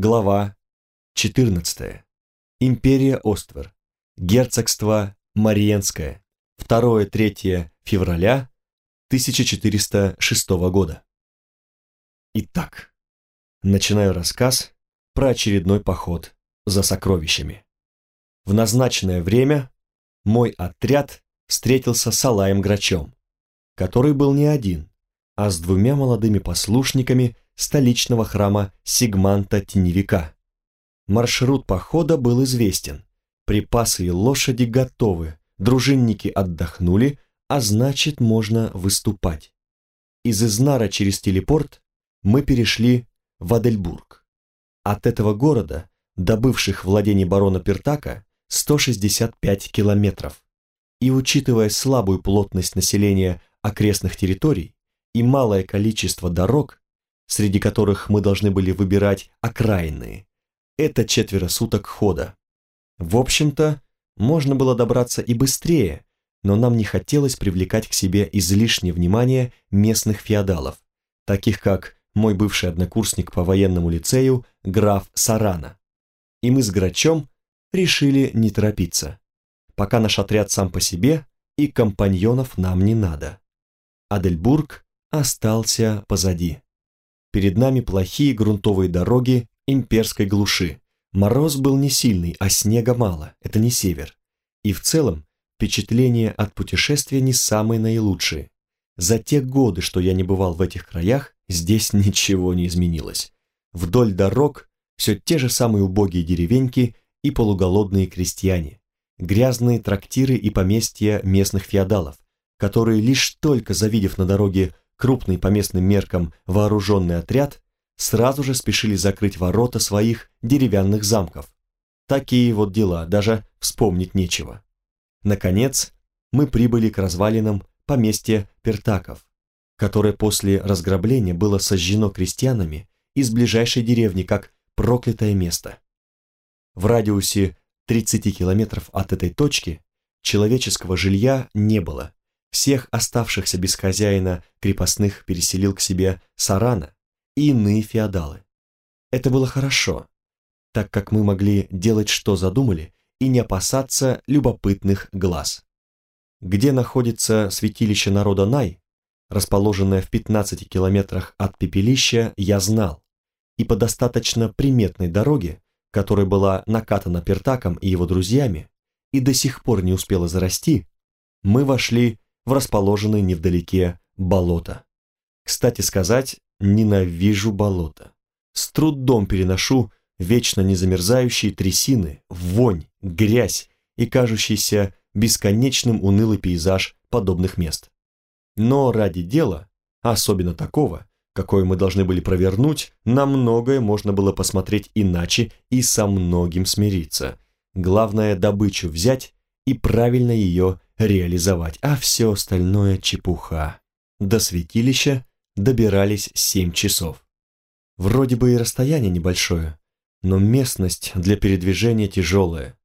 Глава 14. Империя Оствер. Герцогство Мариенское. 2-3 февраля 1406 года. Итак, начинаю рассказ про очередной поход за сокровищами. В назначенное время мой отряд встретился с Алаем Грачом, который был не один, а с двумя молодыми послушниками столичного храма Сигманта Теневика. Маршрут похода был известен. Припасы и лошади готовы, дружинники отдохнули, а значит можно выступать. Из Изнара через телепорт мы перешли в Адельбург. От этого города, до бывших владений барона Пертака, 165 километров. И учитывая слабую плотность населения окрестных территорий и малое количество дорог, среди которых мы должны были выбирать окраинные, это четверо суток хода. В общем-то, можно было добраться и быстрее, но нам не хотелось привлекать к себе излишнее внимание местных феодалов, таких как мой бывший однокурсник по военному лицею граф Сарана. И мы с Грачом решили не торопиться, пока наш отряд сам по себе и компаньонов нам не надо. Адельбург остался позади. Перед нами плохие грунтовые дороги имперской глуши. Мороз был не сильный, а снега мало, это не север. И в целом впечатления от путешествия не самые наилучшие. За те годы, что я не бывал в этих краях, здесь ничего не изменилось. Вдоль дорог все те же самые убогие деревеньки и полуголодные крестьяне, грязные трактиры и поместья местных феодалов, которые лишь только завидев на дороге крупный по местным меркам вооруженный отряд, сразу же спешили закрыть ворота своих деревянных замков. Такие вот дела, даже вспомнить нечего. Наконец, мы прибыли к развалинам поместья Пертаков, которое после разграбления было сожжено крестьянами из ближайшей деревни как проклятое место. В радиусе 30 километров от этой точки человеческого жилья не было. Всех оставшихся без хозяина крепостных переселил к себе Сарана, и иные феодалы. Это было хорошо, так как мы могли делать, что задумали, и не опасаться любопытных глаз. Где находится святилище народа Най, расположенное в 15 километрах от пепелища, я знал, и по достаточно приметной дороге, которая была накатана Пертаком и его друзьями, и до сих пор не успела зарасти, мы вошли в расположенное невдалеке болото. Кстати сказать, Ненавижу болото. С трудом переношу вечно незамерзающие трясины, вонь, грязь и кажущийся бесконечным унылый пейзаж подобных мест. Но ради дела, особенно такого, какое мы должны были провернуть, на многое можно было посмотреть иначе и со многим смириться. Главное добычу взять и правильно ее реализовать, а все остальное чепуха. До святилища добирались 7 часов. Вроде бы и расстояние небольшое, но местность для передвижения тяжелая.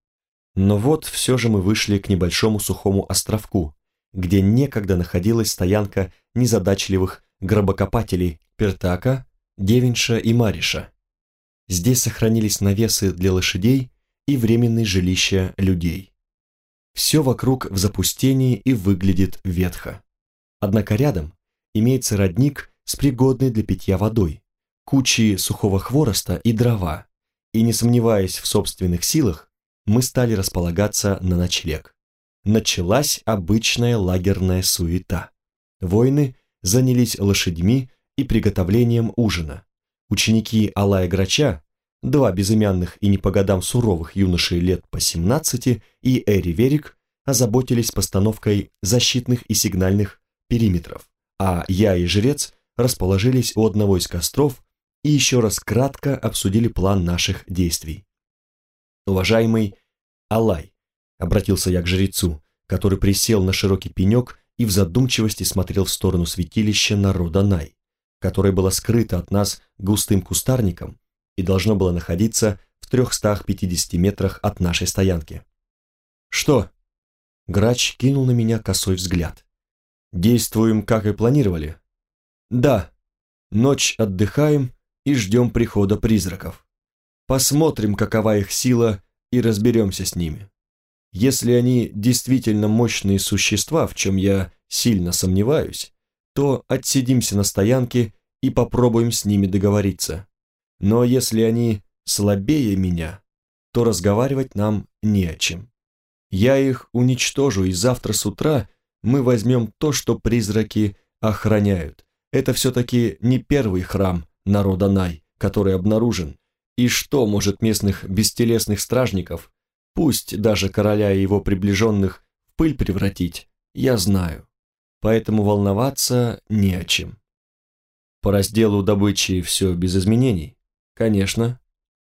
Но вот все же мы вышли к небольшому сухому островку, где некогда находилась стоянка незадачливых гробокопателей Пертака, Девинша и Мариша. Здесь сохранились навесы для лошадей и временные жилища людей. Все вокруг в запустении и выглядит ветхо. Однако рядом имеется родник с пригодной для питья водой, кучей сухого хвороста и дрова, и не сомневаясь в собственных силах, мы стали располагаться на ночлег. Началась обычная лагерная суета. Воины занялись лошадьми и приготовлением ужина. Ученики Алая Грача, два безымянных и не по годам суровых юношей лет по 17 и Эри Верик, озаботились постановкой защитных и сигнальных периметров а я и жрец расположились у одного из костров и еще раз кратко обсудили план наших действий. «Уважаемый Алай», — обратился я к жрецу, который присел на широкий пенек и в задумчивости смотрел в сторону святилища народа Най, которое было скрыто от нас густым кустарником и должно было находиться в 350 метрах от нашей стоянки. «Что?» Грач кинул на меня косой взгляд. Действуем, как и планировали? Да. Ночь отдыхаем и ждем прихода призраков. Посмотрим, какова их сила, и разберемся с ними. Если они действительно мощные существа, в чем я сильно сомневаюсь, то отсидимся на стоянке и попробуем с ними договориться. Но если они слабее меня, то разговаривать нам не о чем. Я их уничтожу, и завтра с утра мы возьмем то, что призраки охраняют. Это все-таки не первый храм народа Най, который обнаружен. И что может местных бестелесных стражников, пусть даже короля и его приближенных, в пыль превратить, я знаю. Поэтому волноваться не о чем. По разделу добычи все без изменений? Конечно.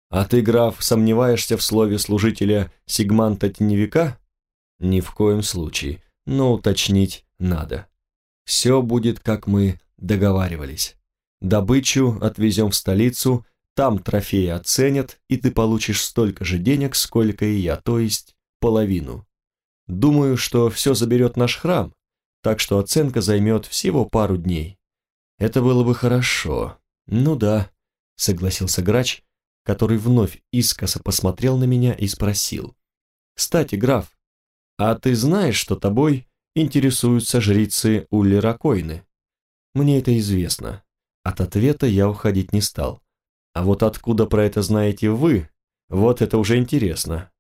А ты, граф, сомневаешься в слове служителя Сигманта Теневика? Ни в коем случае, но уточнить надо. Все будет, как мы договаривались. Добычу отвезем в столицу, там трофеи оценят, и ты получишь столько же денег, сколько и я, то есть половину. Думаю, что все заберет наш храм, так что оценка займет всего пару дней. Это было бы хорошо. Ну да, согласился грач, который вновь искоса посмотрел на меня и спросил. Кстати, граф, а ты знаешь, что тобой интересуются жрицы Уллера Мне это известно. От ответа я уходить не стал. А вот откуда про это знаете вы, вот это уже интересно.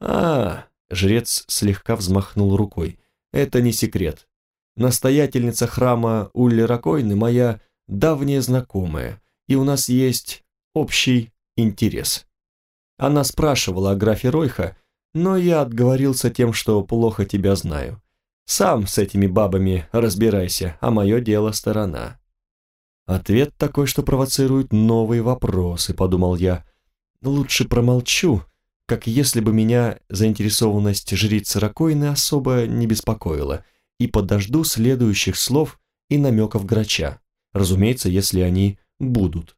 А, жрец слегка взмахнул рукой. Это не секрет. Настоятельница храма Уллера моя давняя знакомая, и у нас есть общий интерес. Она спрашивала о графе Ройха, но я отговорился тем, что плохо тебя знаю. Сам с этими бабами разбирайся, а мое дело сторона. Ответ такой, что провоцирует новые вопросы, подумал я. Лучше промолчу, как если бы меня заинтересованность жрицы Ракойны особо не беспокоила, и подожду следующих слов и намеков грача, разумеется, если они будут.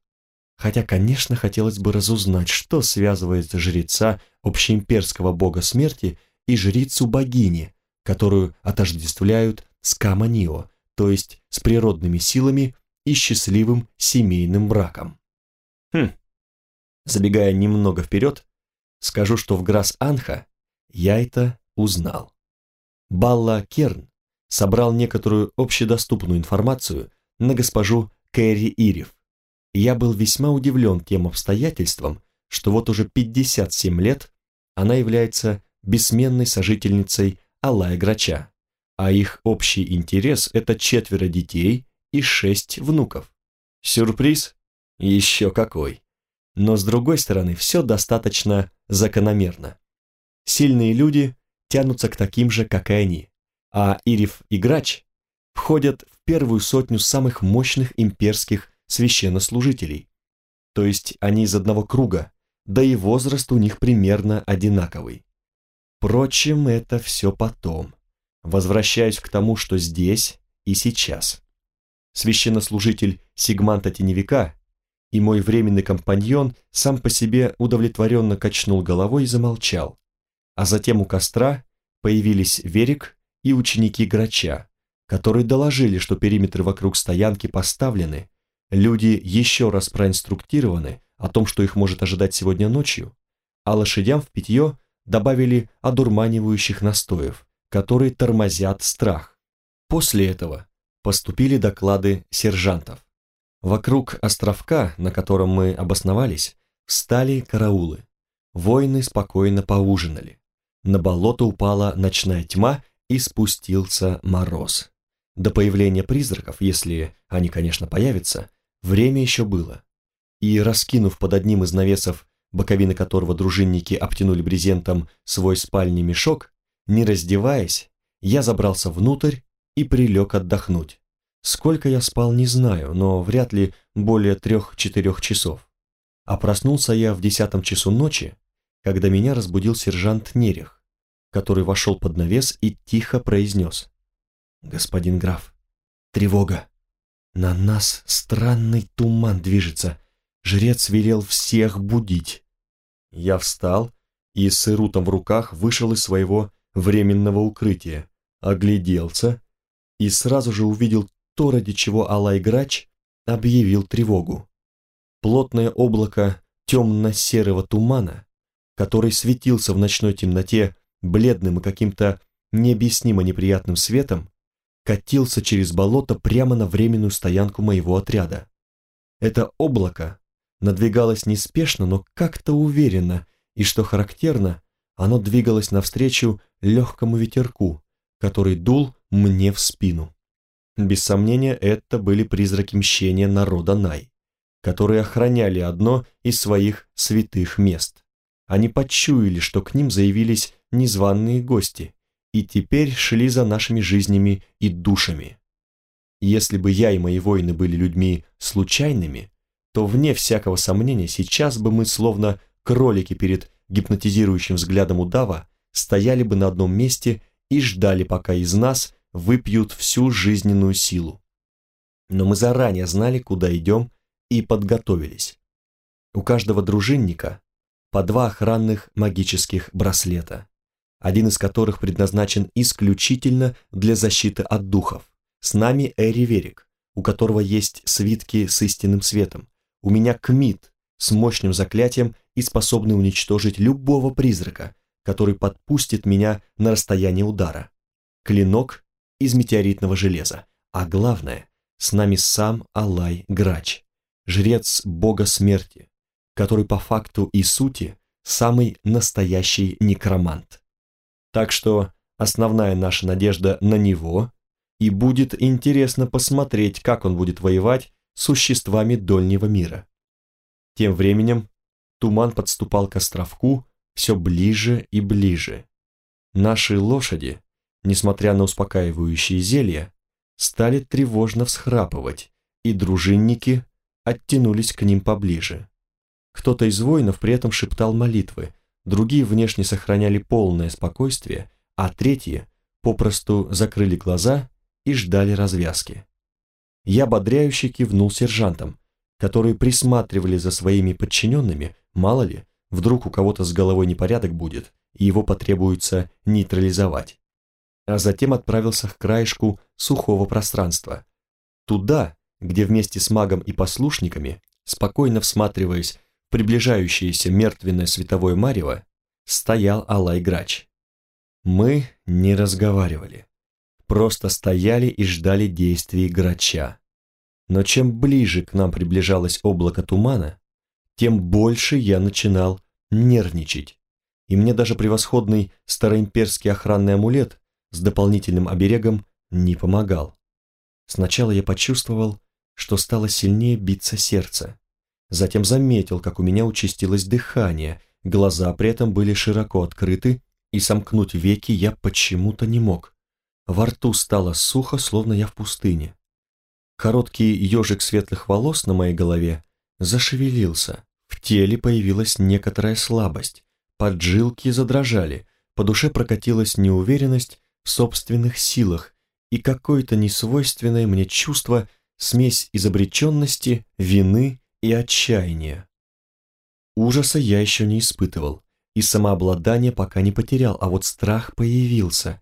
Хотя, конечно, хотелось бы разузнать, что связывает жреца общеимперского бога смерти и жрицу богини, которую отождествляют с Каманио, то есть с природными силами и счастливым семейным браком. Хм. Забегая немного вперед, скажу, что в Грас-Анха я это узнал. Балла Керн собрал некоторую общедоступную информацию на госпожу Кэрри Ирев, я был весьма удивлен тем обстоятельством, что вот уже 57 лет она является бессменной сожительницей Алая Грача, а их общий интерес – это четверо детей и шесть внуков. Сюрприз? Еще какой. Но с другой стороны, все достаточно закономерно. Сильные люди тянутся к таким же, как и они, а Ириф и Грач входят в первую сотню самых мощных имперских священнослужителей. То есть они из одного круга, да и возраст у них примерно одинаковый. Впрочем, это все потом. Возвращаюсь к тому, что здесь и сейчас. Священнослужитель Сигманта Теневика и мой временный компаньон сам по себе удовлетворенно качнул головой и замолчал. А затем у костра появились Верик и ученики Грача, которые доложили, что периметры вокруг стоянки поставлены, Люди еще раз проинструктированы о том, что их может ожидать сегодня ночью, а лошадям в питье добавили одурманивающих настоев, которые тормозят страх. После этого поступили доклады сержантов. Вокруг островка, на котором мы обосновались, встали караулы. Воины спокойно поужинали. На болото упала ночная тьма и спустился мороз. До появления призраков, если они, конечно, появятся, Время еще было. И, раскинув под одним из навесов, боковины которого дружинники обтянули брезентом свой спальный мешок, не раздеваясь, я забрался внутрь и прилег отдохнуть. Сколько я спал, не знаю, но вряд ли более трех-четырех часов. А проснулся я в десятом часу ночи, когда меня разбудил сержант Нерех, который вошел под навес и тихо произнес. «Господин граф, тревога!» На нас странный туман движется. Жрец велел всех будить. Я встал и с ирутом в руках вышел из своего временного укрытия, огляделся и сразу же увидел то, ради чего Алай Грач объявил тревогу. Плотное облако темно-серого тумана, который светился в ночной темноте бледным и каким-то необъяснимо неприятным светом, катился через болото прямо на временную стоянку моего отряда. Это облако надвигалось неспешно, но как-то уверенно, и, что характерно, оно двигалось навстречу легкому ветерку, который дул мне в спину. Без сомнения, это были призраки мщения народа Най, которые охраняли одно из своих святых мест. Они почуяли, что к ним заявились незваные гости, и теперь шли за нашими жизнями и душами. Если бы я и мои воины были людьми случайными, то, вне всякого сомнения, сейчас бы мы, словно кролики перед гипнотизирующим взглядом удава, стояли бы на одном месте и ждали, пока из нас выпьют всю жизненную силу. Но мы заранее знали, куда идем, и подготовились. У каждого дружинника по два охранных магических браслета один из которых предназначен исключительно для защиты от духов. С нами Эри Верик, у которого есть свитки с истинным светом. У меня Кмит с мощным заклятием и способный уничтожить любого призрака, который подпустит меня на расстояние удара. Клинок из метеоритного железа. А главное, с нами сам Алай Грач, жрец бога смерти, который по факту и сути самый настоящий некромант. Так что основная наша надежда на него, и будет интересно посмотреть, как он будет воевать с существами Дольнего мира. Тем временем туман подступал к островку все ближе и ближе. Наши лошади, несмотря на успокаивающие зелья, стали тревожно всхрапывать, и дружинники оттянулись к ним поближе. Кто-то из воинов при этом шептал молитвы, другие внешне сохраняли полное спокойствие, а третьи попросту закрыли глаза и ждали развязки. Я бодряюще кивнул сержантам, которые присматривали за своими подчиненными, мало ли, вдруг у кого-то с головой непорядок будет, и его потребуется нейтрализовать. А затем отправился к краешку сухого пространства. Туда, где вместе с магом и послушниками, спокойно всматриваясь приближающееся мертвенное световое марево, стоял Алай Грач. Мы не разговаривали, просто стояли и ждали действий Грача. Но чем ближе к нам приближалось облако тумана, тем больше я начинал нервничать, и мне даже превосходный староимперский охранный амулет с дополнительным оберегом не помогал. Сначала я почувствовал, что стало сильнее биться сердце, Затем заметил, как у меня участилось дыхание, глаза при этом были широко открыты, и сомкнуть веки я почему-то не мог. Во рту стало сухо, словно я в пустыне. Короткий ежик светлых волос на моей голове зашевелился. В теле появилась некоторая слабость. Поджилки задрожали, по душе прокатилась неуверенность в собственных силах и какое-то несвойственное мне чувство, смесь изобретенности, вины и отчаяния. Ужаса я еще не испытывал, и самообладание пока не потерял, а вот страх появился.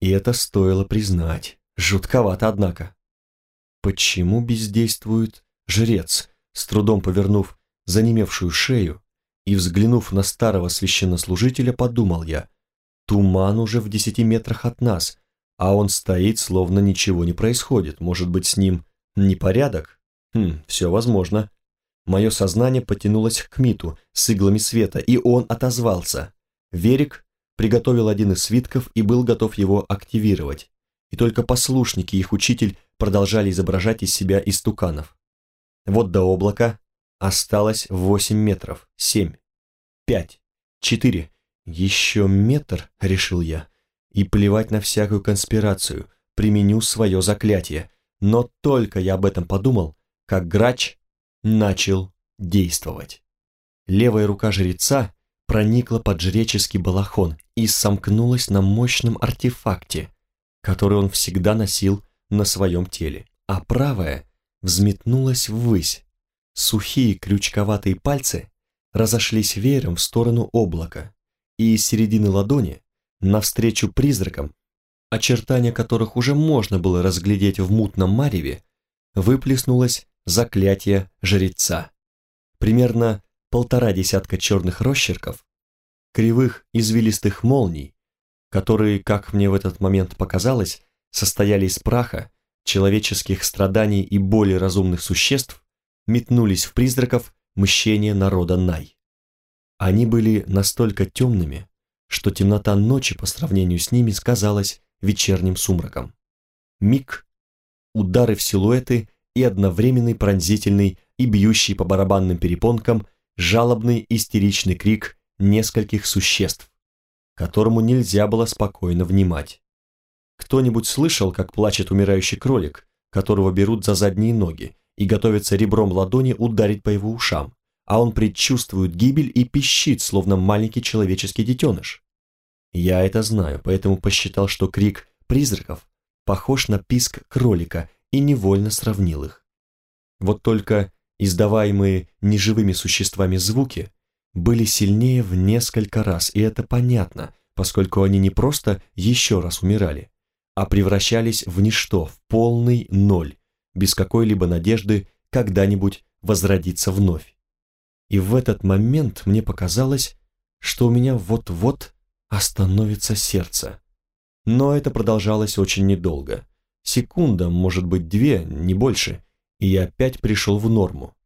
И это стоило признать. Жутковато, однако. Почему бездействует жрец, с трудом повернув занемевшую шею и взглянув на старого священнослужителя, подумал я, туман уже в десяти метрах от нас, а он стоит, словно ничего не происходит. Может быть, с ним непорядок? Хм, все возможно. Мое сознание потянулось к Миту с иглами света, и он отозвался. Верик приготовил один из свитков и был готов его активировать. И только послушники и их учитель продолжали изображать из себя истуканов. Вот до облака осталось восемь метров, семь, пять, четыре, еще метр, решил я, и плевать на всякую конспирацию, применю свое заклятие. Но только я об этом подумал, как грач начал действовать. Левая рука жреца проникла под жреческий балахон и сомкнулась на мощном артефакте, который он всегда носил на своем теле, а правая взметнулась ввысь. Сухие крючковатые пальцы разошлись веером в сторону облака, и из середины ладони, навстречу призракам, очертания которых уже можно было разглядеть в мутном мареве, выплеснулась заклятие жреца. Примерно полтора десятка черных росчерков, кривых извилистых молний, которые, как мне в этот момент показалось, состояли из праха, человеческих страданий и боли разумных существ, метнулись в призраков мщения народа Най. Они были настолько темными, что темнота ночи по сравнению с ними сказалась вечерним сумраком. Миг, удары в силуэты и одновременный пронзительный и бьющий по барабанным перепонкам жалобный истеричный крик нескольких существ, которому нельзя было спокойно внимать. Кто-нибудь слышал, как плачет умирающий кролик, которого берут за задние ноги и готовятся ребром ладони ударить по его ушам, а он предчувствует гибель и пищит, словно маленький человеческий детеныш. Я это знаю, поэтому посчитал, что крик призраков похож на писк кролика и невольно сравнил их. Вот только издаваемые неживыми существами звуки были сильнее в несколько раз, и это понятно, поскольку они не просто еще раз умирали, а превращались в ничто, в полный ноль, без какой-либо надежды когда-нибудь возродиться вновь. И в этот момент мне показалось, что у меня вот-вот остановится сердце. Но это продолжалось очень недолго. Секунда, может быть, две, не больше, и я опять пришел в норму.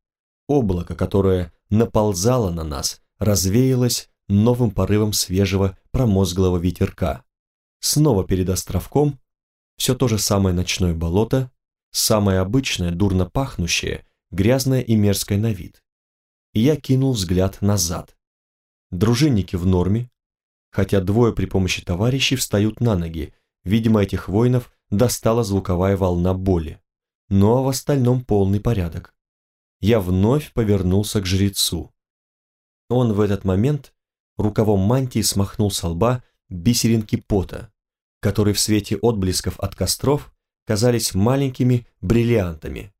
Облако, которое наползало на нас, развеялось новым порывом свежего промозглого ветерка. Снова перед островком все то же самое ночное болото, самое обычное, дурно пахнущее, грязное и мерзкое на вид. И я кинул взгляд назад. Дружинники в норме, хотя двое при помощи товарищей встают на ноги, видимо, этих воинов достала звуковая волна боли. Но в остальном полный порядок. Я вновь повернулся к жрецу. Он в этот момент рукавом мантии смахнул со лба бисеринки пота, которые в свете отблесков от костров казались маленькими бриллиантами,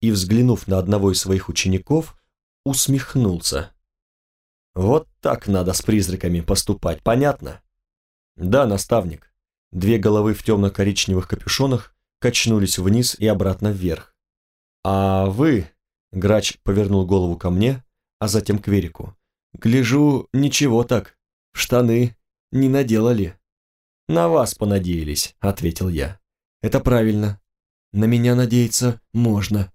и, взглянув на одного из своих учеников, усмехнулся. «Вот так надо с призраками поступать, понятно?» «Да, наставник». Две головы в темно-коричневых капюшонах качнулись вниз и обратно вверх. «А вы...» — грач повернул голову ко мне, а затем к Верику. «Гляжу, ничего так, штаны не наделали». «На вас понадеялись», — ответил я. «Это правильно. На меня надеяться можно».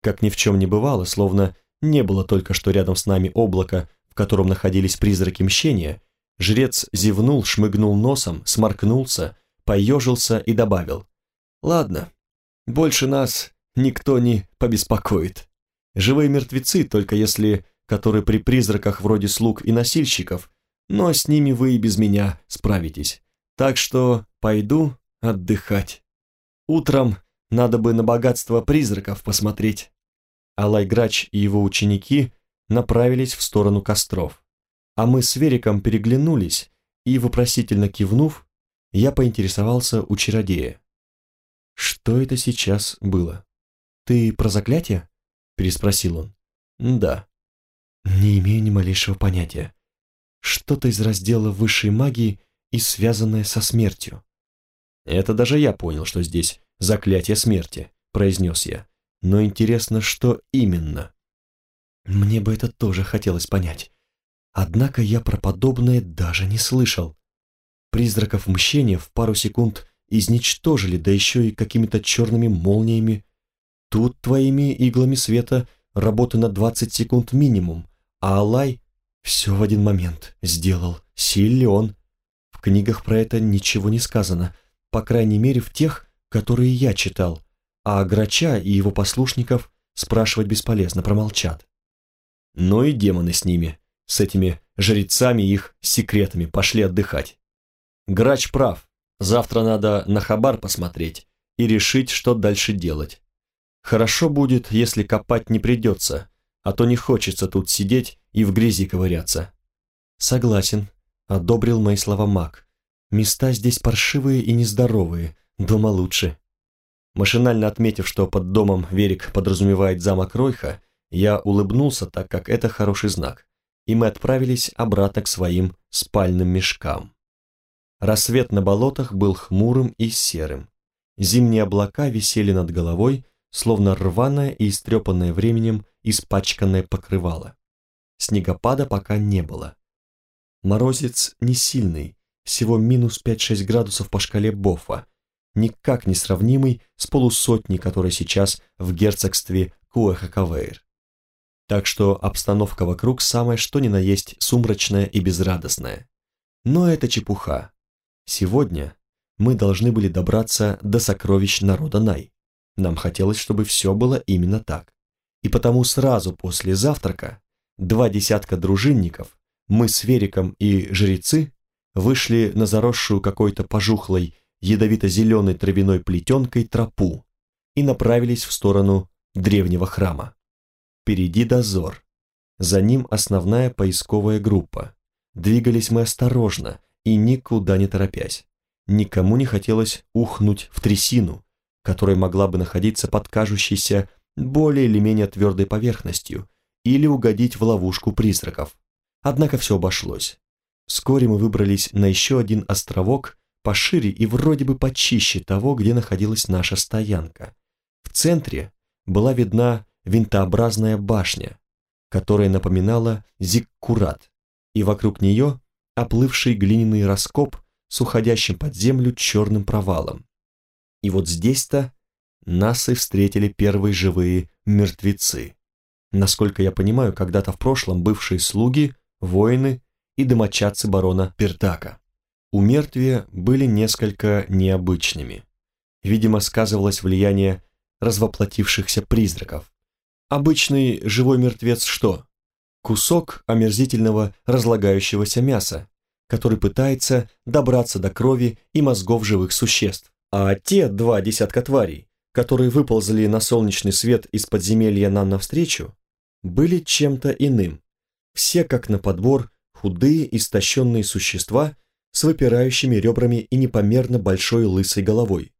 Как ни в чем не бывало, словно не было только что рядом с нами облака, в котором находились призраки мщения, жрец зевнул, шмыгнул носом, сморкнулся, поежился и добавил. «Ладно, больше нас никто не побеспокоит. Живые мертвецы, только если которые при призраках вроде слуг и носильщиков, но с ними вы и без меня справитесь. Так что пойду отдыхать. Утром надо бы на богатство призраков посмотреть. Алай Грач и его ученики направились в сторону костров. А мы с Вериком переглянулись, и, вопросительно кивнув, я поинтересовался у чародея. «Что это сейчас было?» «Ты про заклятие?» – переспросил он. «Да». «Не имею ни малейшего понятия. Что-то из раздела высшей магии и связанное со смертью». «Это даже я понял, что здесь заклятие смерти», – произнес я. «Но интересно, что именно?» Мне бы это тоже хотелось понять. Однако я про подобное даже не слышал. Призраков мщения в пару секунд изничтожили, да еще и какими-то черными молниями. Тут твоими иглами света работы на 20 секунд минимум, а Алай все в один момент сделал. Силен. В книгах про это ничего не сказано, по крайней мере в тех, которые я читал, а Грача и его послушников спрашивать бесполезно, промолчат. Но и демоны с ними, с этими жрецами и их секретами, пошли отдыхать. Грач прав, завтра надо на хабар посмотреть и решить, что дальше делать. Хорошо будет, если копать не придется, а то не хочется тут сидеть и в грязи ковыряться. Согласен, одобрил мои слова маг. Места здесь паршивые и нездоровые, дома лучше. Машинально отметив, что под домом Верик подразумевает замок Ройха, я улыбнулся, так как это хороший знак, и мы отправились обратно к своим спальным мешкам. Рассвет на болотах был хмурым и серым. Зимние облака висели над головой, словно рваное и истрепанное временем испачканное покрывало. снегопада пока не было. Морозец не сильный, всего минус 5-6 градусов по шкале Боффа, никак не сравнимый с полусотней, которая сейчас в герцогстве Куэхакавейр. Так что обстановка вокруг самое что ни на есть сумрачная и безрадостная. Но это чепуха. Сегодня мы должны были добраться до сокровищ народа Най. Нам хотелось, чтобы все было именно так. И потому сразу после завтрака два десятка дружинников, мы с Вериком и жрецы, вышли на заросшую какой-то пожухлой ядовито-зеленой травяной плетенкой тропу и направились в сторону древнего храма. Впереди дозор. За ним основная поисковая группа. Двигались мы осторожно и никуда не торопясь. Никому не хотелось ухнуть в трясину, которая могла бы находиться под кажущейся более или менее твердой поверхностью или угодить в ловушку призраков. Однако все обошлось. Вскоре мы выбрались на еще один островок, пошире и вроде бы почище того, где находилась наша стоянка. В центре была видна винтообразная башня, которая напоминала зиккурат, и вокруг нее оплывший глиняный раскоп с уходящим под землю черным провалом. И вот здесь-то нас и встретили первые живые мертвецы. Насколько я понимаю, когда-то в прошлом бывшие слуги, воины и домочадцы барона Пертака. У мертвия были несколько необычными. Видимо, сказывалось влияние развоплотившихся призраков. Обычный живой мертвец что? Кусок омерзительного разлагающегося мяса, который пытается добраться до крови и мозгов живых существ. А те два десятка тварей, которые выползли на солнечный свет из подземелья нам навстречу, были чем-то иным. Все, как на подбор, худые, истощенные существа с выпирающими ребрами и непомерно большой лысой головой.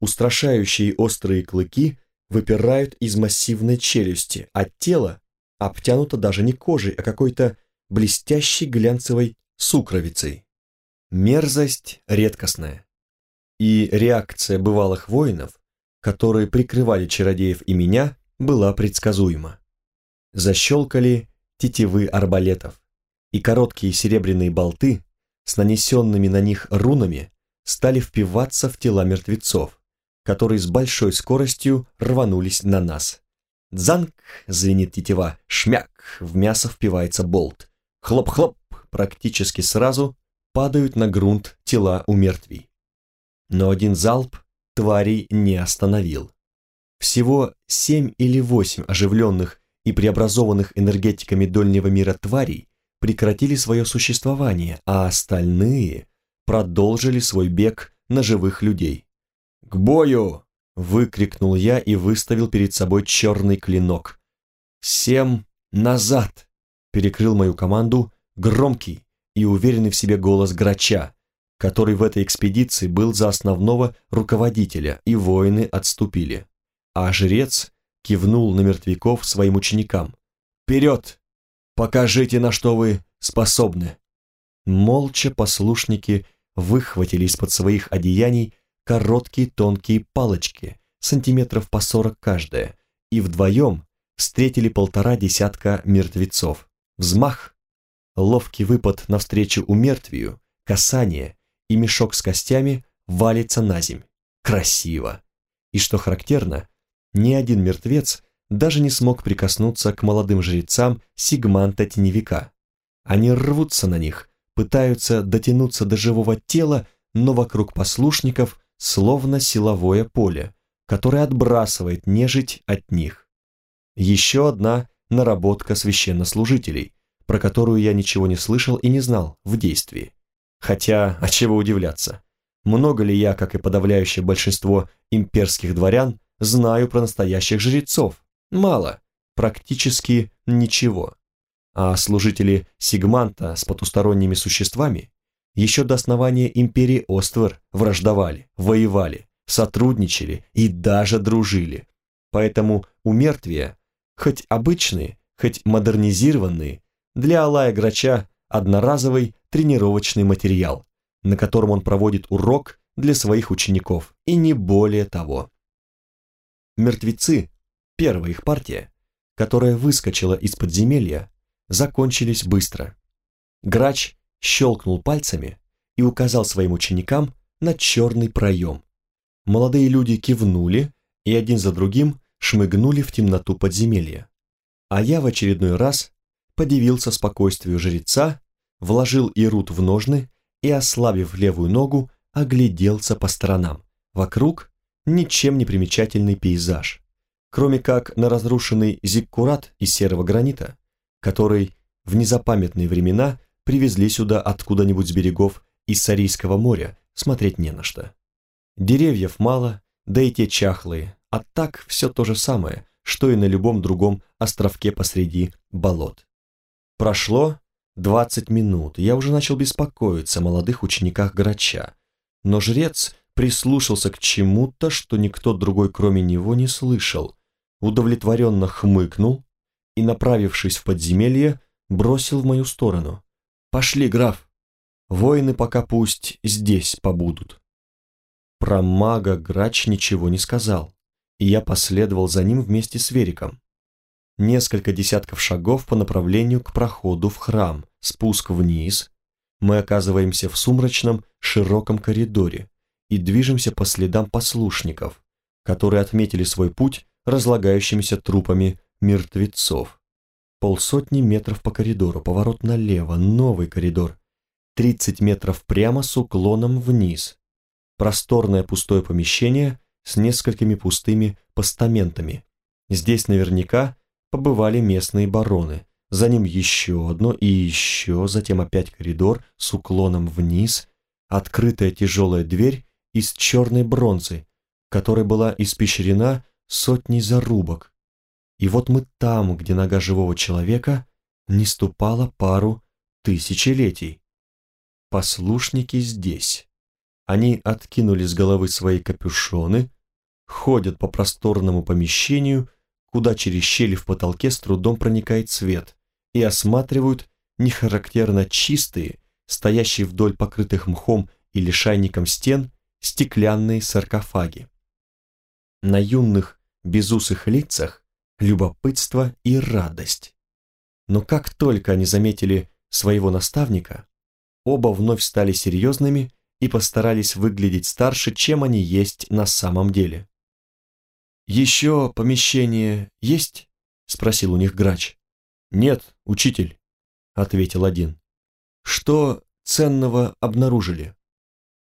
Устрашающие острые клыки выпирают из массивной челюсти, а тело обтянуто даже не кожей, а какой-то блестящей глянцевой сукровицей. Мерзость редкостная. И реакция бывалых воинов, которые прикрывали чародеев и меня, была предсказуема. Защелкали тетивы арбалетов, и короткие серебряные болты с нанесенными на них рунами стали впиваться в тела мертвецов, которые с большой скоростью рванулись на нас. Дзанг, звенит тетива, шмяк, в мясо впивается болт. Хлоп-хлоп, практически сразу падают на грунт тела у мертвей. Но один залп тварей не остановил. Всего семь или восемь оживленных и преобразованных энергетиками дольнего мира тварей прекратили свое существование, а остальные продолжили свой бег на живых людей. «К бою!» — выкрикнул я и выставил перед собой черный клинок. «Всем назад!» — перекрыл мою команду громкий и уверенный в себе голос грача, который в этой экспедиции был за основного руководителя, и воины отступили. А жрец кивнул на мертвяков своим ученикам. «Вперед! Покажите, на что вы способны!» Молча послушники выхватили из-под своих одеяний короткие тонкие палочки, сантиметров по сорок каждая, и вдвоем встретили полтора десятка мертвецов. Взмах, ловкий выпад навстречу умертвию, касание и мешок с костями валится на земь. Красиво. И что характерно, ни один мертвец даже не смог прикоснуться к молодым жрецам Сигманта Теневика. Они рвутся на них, пытаются дотянуться до живого тела, но вокруг послушников словно силовое поле, которое отбрасывает нежить от них. Еще одна наработка священнослужителей, про которую я ничего не слышал и не знал в действии. Хотя, от чего удивляться? Много ли я, как и подавляющее большинство имперских дворян, знаю про настоящих жрецов? Мало, практически ничего. А служители Сигманта с потусторонними существами еще до основания империи Оствер враждовали, воевали, сотрудничали и даже дружили. Поэтому у мертвия, хоть обычные, хоть модернизированные, для Алая Грача одноразовый тренировочный материал, на котором он проводит урок для своих учеников, и не более того. Мертвецы, первая их партия, которая выскочила из подземелья, закончились быстро. Грач щелкнул пальцами и указал своим ученикам на черный проем. Молодые люди кивнули и один за другим шмыгнули в темноту подземелья. А я в очередной раз подивился спокойствию жреца, вложил Ирут в ножны и, ослабив левую ногу, огляделся по сторонам. Вокруг ничем не примечательный пейзаж, кроме как на разрушенный зиккурат из серого гранита, который в незапамятные времена привезли сюда откуда-нибудь с берегов Иссарийского моря, смотреть не на что. Деревьев мало, да и те чахлые, а так все то же самое, что и на любом другом островке посреди болот. Прошло 20 минут, я уже начал беспокоиться о молодых учениках Грача, но жрец прислушался к чему-то, что никто другой кроме него не слышал, удовлетворенно хмыкнул и, направившись в подземелье, бросил в мою сторону. «Пошли, граф, воины пока пусть здесь побудут». Про мага Грач ничего не сказал, и я последовал за ним вместе с Вериком. Несколько десятков шагов по направлению к проходу в храм, спуск вниз. Мы оказываемся в сумрачном, широком коридоре и движемся по следам послушников, которые отметили свой путь разлагающимися трупами мертвецов. Полсотни метров по коридору, поворот налево, новый коридор. 30 метров прямо с уклоном вниз. Просторное пустое помещение с несколькими пустыми постаментами. Здесь наверняка побывали местные бароны. За ним еще одно и еще, затем опять коридор с уклоном вниз, открытая тяжелая дверь из черной бронзы, которая была испещрена сотней зарубок. И вот мы там, где нога живого человека не ступала пару тысячелетий. Послушники здесь. Они откинули с головы свои капюшоны, ходят по просторному помещению, куда через щели в потолке с трудом проникает свет, и осматривают нехарактерно чистые, стоящие вдоль покрытых мхом или шайником стен, стеклянные саркофаги. На юных, безусых лицах любопытство и радость. Но как только они заметили своего наставника, оба вновь стали серьезными и постарались выглядеть старше, чем они есть на самом деле. «Еще помещение есть?» — спросил у них грач. «Нет, учитель», — ответил один. «Что ценного обнаружили?»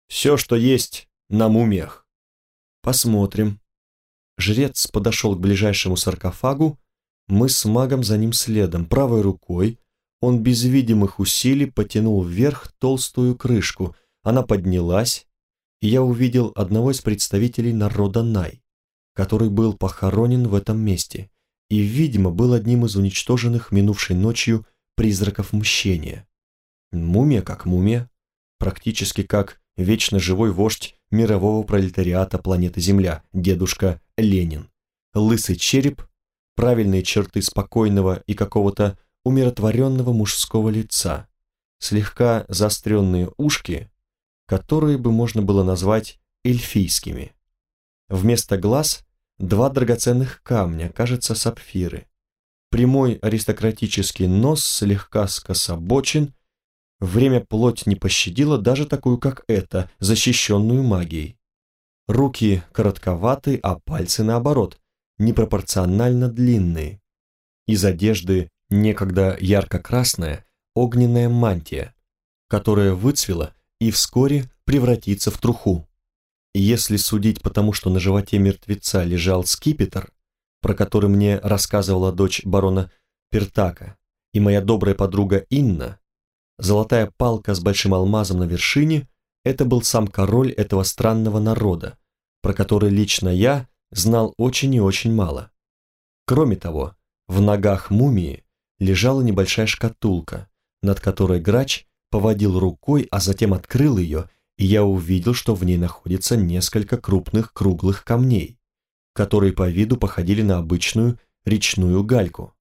«Все, что есть на мумиях». «Посмотрим». Жрец подошел к ближайшему саркофагу, мы с магом за ним следом. Правой рукой он без видимых усилий потянул вверх толстую крышку. Она поднялась, и я увидел одного из представителей народа Най который был похоронен в этом месте и, видимо, был одним из уничтоженных минувшей ночью призраков мщения. Мумия как мумия, практически как вечно живой вождь мирового пролетариата планеты Земля, дедушка Ленин. Лысый череп, правильные черты спокойного и какого-то умиротворенного мужского лица, слегка заостренные ушки, которые бы можно было назвать эльфийскими. Вместо глаз два драгоценных камня, кажется, сапфиры. Прямой аристократический нос слегка скособочен. Время плоть не пощадило даже такую, как эта, защищенную магией. Руки коротковаты, а пальцы, наоборот, непропорционально длинные. Из одежды некогда ярко-красная огненная мантия, которая выцвела и вскоре превратится в труху. Если судить по тому, что на животе мертвеца лежал скипетр, про который мне рассказывала дочь барона Пертака и моя добрая подруга Инна, золотая палка с большим алмазом на вершине – это был сам король этого странного народа, про который лично я знал очень и очень мало. Кроме того, в ногах мумии лежала небольшая шкатулка, над которой грач поводил рукой, а затем открыл ее – и я увидел, что в ней находится несколько крупных круглых камней, которые по виду походили на обычную речную гальку.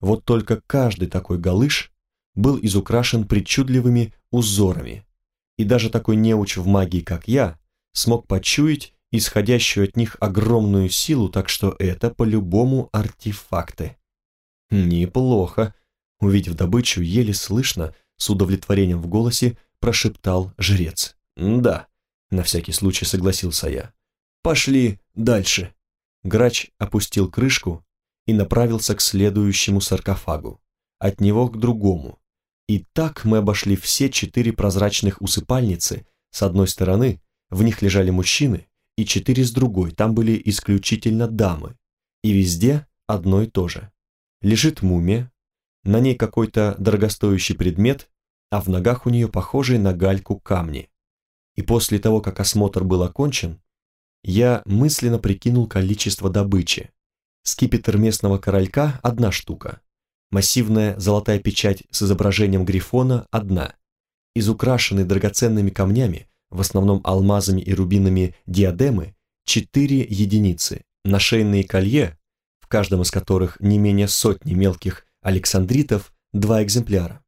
Вот только каждый такой галыш был изукрашен причудливыми узорами, и даже такой неуч в магии, как я, смог почуять исходящую от них огромную силу, так что это по-любому артефакты. Неплохо, Увидев добычу, еле слышно, с удовлетворением в голосе, прошептал жрец. «Да», — на всякий случай согласился я. «Пошли дальше». Грач опустил крышку и направился к следующему саркофагу, от него к другому. И так мы обошли все четыре прозрачных усыпальницы. С одной стороны, в них лежали мужчины, и четыре с другой, там были исключительно дамы. И везде одно и то же. Лежит мумия, на ней какой-то дорогостоящий предмет, а в ногах у нее похожие на гальку камни. И после того, как осмотр был окончен, я мысленно прикинул количество добычи. Скипетр местного королька – одна штука. Массивная золотая печать с изображением грифона – одна. Из украшенной драгоценными камнями, в основном алмазами и рубинами диадемы, четыре единицы. Нашейные колье, в каждом из которых не менее сотни мелких александритов, два экземпляра.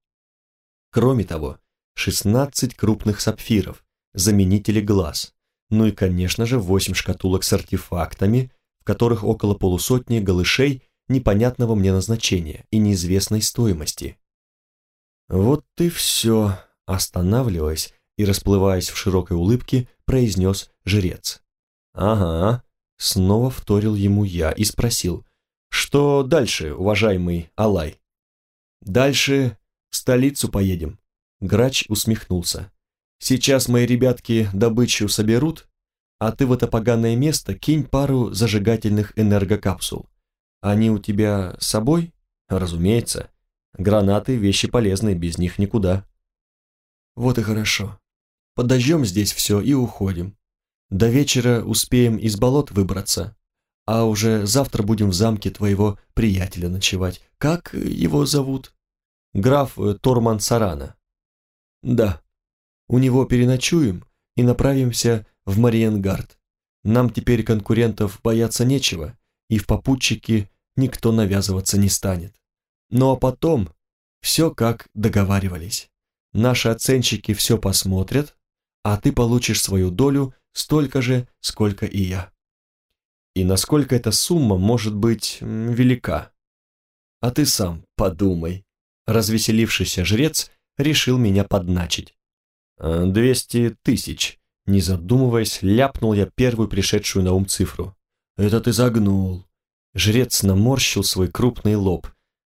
Кроме того, 16 крупных сапфиров, заменители глаз, ну и, конечно же, 8 шкатулок с артефактами, в которых около полусотни голышей непонятного мне назначения и неизвестной стоимости. Вот и все, останавливаясь и расплываясь в широкой улыбке, произнес жрец. Ага, снова вторил ему я и спросил, что дальше, уважаемый Алай? Дальше в столицу поедем. Грач усмехнулся. Сейчас мои ребятки добычу соберут, а ты в это поганое место кинь пару зажигательных энергокапсул. Они у тебя с собой? Разумеется. Гранаты – вещи полезные, без них никуда. Вот и хорошо. Подождем здесь все и уходим. До вечера успеем из болот выбраться, а уже завтра будем в замке твоего приятеля ночевать. Как его зовут? Граф э, Торман Сарана. Да. У него переночуем и направимся в Мариенгард. Нам теперь конкурентов бояться нечего, и в попутчики никто навязываться не станет. Ну а потом все как договаривались. Наши оценщики все посмотрят, а ты получишь свою долю столько же, сколько и я. И насколько эта сумма может быть велика? А ты сам подумай. Развеселившийся жрец решил меня подначить. «Э, «Двести тысяч», не задумываясь, ляпнул я первую пришедшую на ум цифру. «Это ты загнул». Жрец наморщил свой крупный лоб.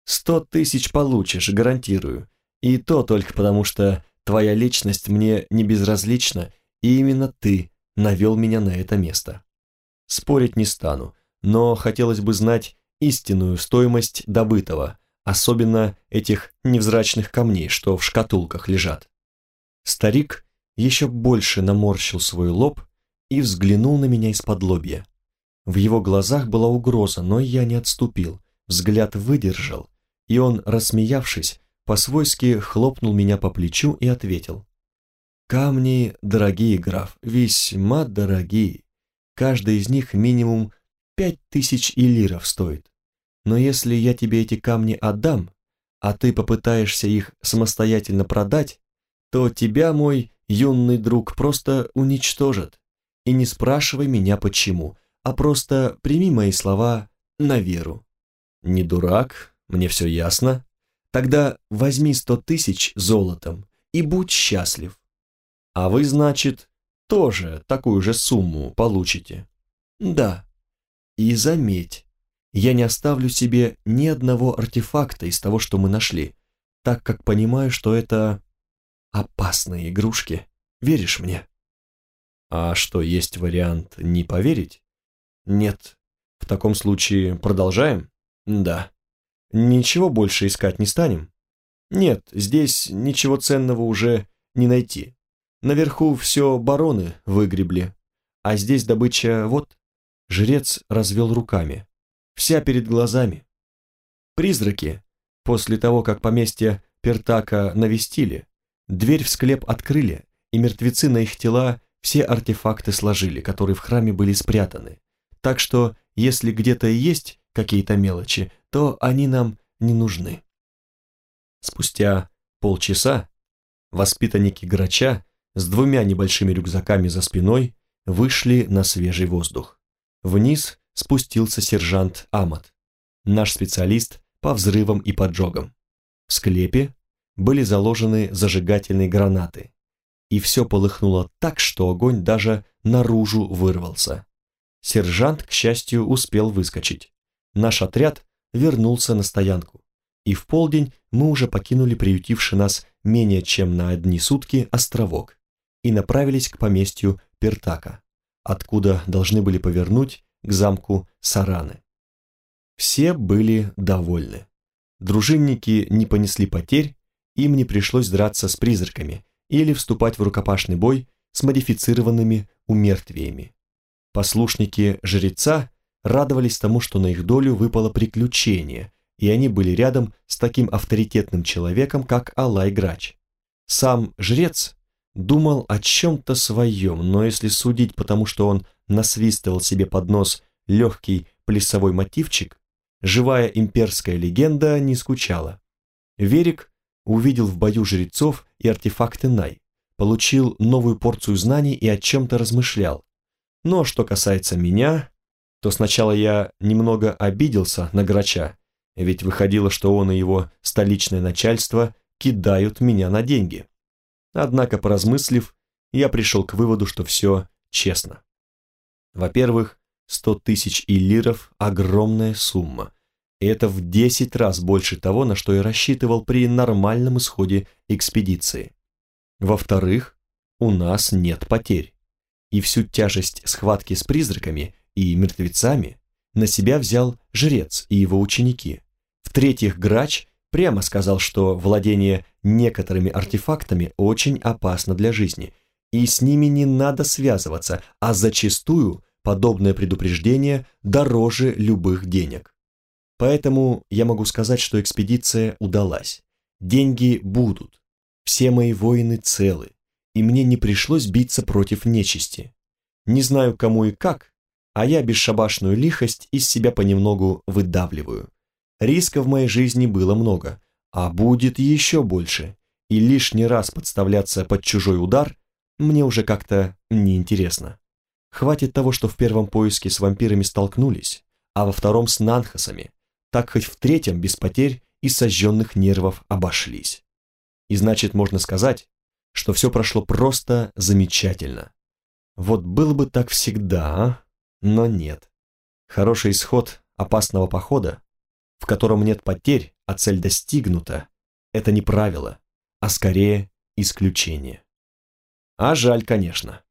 «Сто тысяч получишь, гарантирую. И то только потому, что твоя личность мне не безразлична, и именно ты навел меня на это место. Спорить не стану, но хотелось бы знать истинную стоимость добытого, особенно этих невзрачных камней, что в шкатулках лежат». Старик еще больше наморщил свой лоб и взглянул на меня из-под лобья. В его глазах была угроза, но я не отступил, взгляд выдержал, и он, рассмеявшись, по-свойски хлопнул меня по плечу и ответил. «Камни дорогие, граф, весьма дорогие. Каждый из них минимум пять тысяч илиров стоит. Но если я тебе эти камни отдам, а ты попытаешься их самостоятельно продать, то тебя, мой юный друг, просто уничтожат. И не спрашивай меня почему, а просто прими мои слова на веру. Не дурак, мне все ясно. Тогда возьми сто тысяч золотом и будь счастлив. А вы, значит, тоже такую же сумму получите. Да. И заметь, я не оставлю себе ни одного артефакта из того, что мы нашли, так как понимаю, что это опасные игрушки. Веришь мне? А что, есть вариант не поверить? Нет. В таком случае продолжаем? Да. Ничего больше искать не станем? Нет, здесь ничего ценного уже не найти. Наверху все бароны выгребли, а здесь добыча вот. Жрец развел руками. Вся перед глазами. Призраки, после того, как поместье Пертака навестили, дверь в склеп открыли, и мертвецы на их тела все артефакты сложили, которые в храме были спрятаны. Так что, если где-то и есть какие-то мелочи, то они нам не нужны. Спустя полчаса воспитанники грача с двумя небольшими рюкзаками за спиной вышли на свежий воздух. Вниз спустился сержант Амат, наш специалист по взрывам и поджогам. В склепе были заложены зажигательные гранаты, и все полыхнуло так, что огонь даже наружу вырвался. Сержант, к счастью, успел выскочить. Наш отряд вернулся на стоянку, и в полдень мы уже покинули приютивший нас менее чем на одни сутки островок и направились к поместью Пертака, откуда должны были повернуть к замку Сараны. Все были довольны. Дружинники не понесли потерь, им не пришлось драться с призраками или вступать в рукопашный бой с модифицированными умертвиями. Послушники жреца радовались тому, что на их долю выпало приключение, и они были рядом с таким авторитетным человеком, как Алай Грач. Сам жрец думал о чем-то своем, но если судить потому, что он насвистывал себе под нос легкий плясовой мотивчик, живая имперская легенда не скучала. Верик увидел в бою жрецов и артефакты Най, получил новую порцию знаний и о чем-то размышлял. Но что касается меня, то сначала я немного обиделся на Грача, ведь выходило, что он и его столичное начальство кидают меня на деньги. Однако, поразмыслив, я пришел к выводу, что все честно. Во-первых, 100 тысяч иллиров – огромная сумма, и это в 10 раз больше того, на что я рассчитывал при нормальном исходе экспедиции. Во-вторых, у нас нет потерь, и всю тяжесть схватки с призраками и мертвецами на себя взял жрец и его ученики. В-третьих, грач прямо сказал, что владение некоторыми артефактами очень опасно для жизни, и с ними не надо связываться, а зачастую подобное предупреждение дороже любых денег. Поэтому я могу сказать, что экспедиция удалась. Деньги будут. Все мои воины целы, и мне не пришлось биться против нечисти. Не знаю, кому и как, а я бесшабашную лихость из себя понемногу выдавливаю. Риска в моей жизни было много, а будет еще больше, и лишний раз подставляться под чужой удар мне уже как-то неинтересно. Хватит того, что в первом поиске с вампирами столкнулись, а во втором с нанхасами, так хоть в третьем без потерь и сожженных нервов обошлись. И значит, можно сказать, что все прошло просто замечательно. Вот было бы так всегда, а? но нет. Хороший исход опасного похода, в котором нет потерь, а цель достигнута, это не правило, а скорее исключение. А жаль, конечно.